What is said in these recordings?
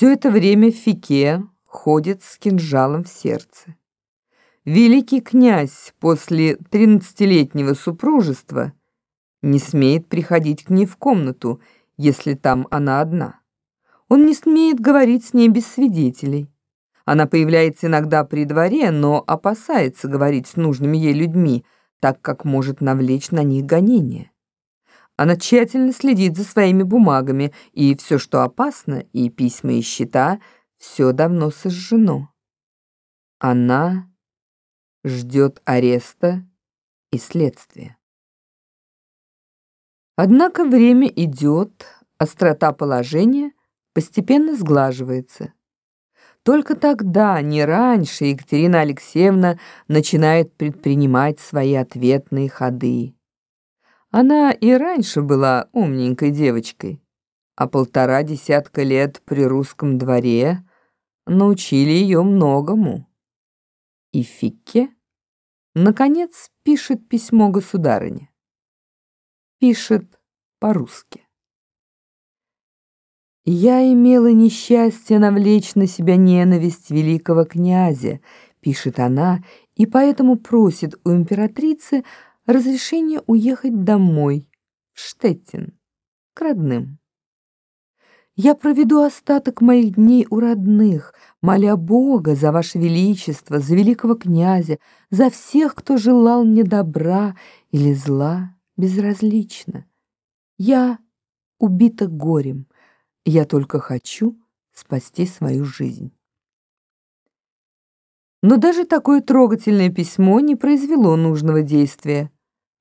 Все это время Фике ходит с кинжалом в сердце. Великий князь после тринадцатилетнего супружества не смеет приходить к ней в комнату, если там она одна. Он не смеет говорить с ней без свидетелей. Она появляется иногда при дворе, но опасается говорить с нужными ей людьми, так как может навлечь на них гонения. Она тщательно следит за своими бумагами, и все, что опасно, и письма, и счета, все давно сожжено. Она ждет ареста и следствия. Однако время идет, острота положения постепенно сглаживается. Только тогда, не раньше, Екатерина Алексеевна начинает предпринимать свои ответные ходы. Она и раньше была умненькой девочкой, а полтора десятка лет при русском дворе научили ее многому. И Фикке, наконец, пишет письмо государыне. Пишет по-русски. «Я имела несчастье навлечь на себя ненависть великого князя», пишет она, и поэтому просит у императрицы разрешение уехать домой, в Штеттин, к родным. Я проведу остаток моих дней у родных, моля Бога за Ваше Величество, за великого князя, за всех, кто желал мне добра или зла, безразлично. Я убита горем, я только хочу спасти свою жизнь. Но даже такое трогательное письмо не произвело нужного действия.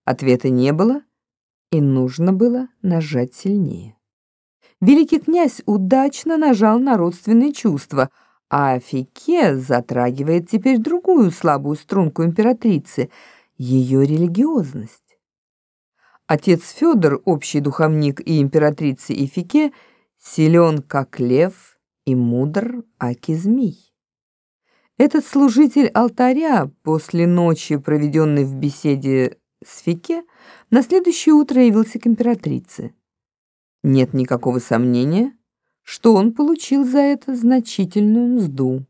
Ответа не было, и нужно было нажать сильнее. Великий князь удачно нажал на родственные чувства, а Фике затрагивает теперь другую слабую струнку императрицы — ее религиозность. Отец Федор, общий духовник и императрицы и Фике, силен, как лев, и мудр, аки змей. Этот служитель алтаря после ночи, проведенной в беседе с Фике, на следующее утро явился к императрице. Нет никакого сомнения, что он получил за это значительную мзду.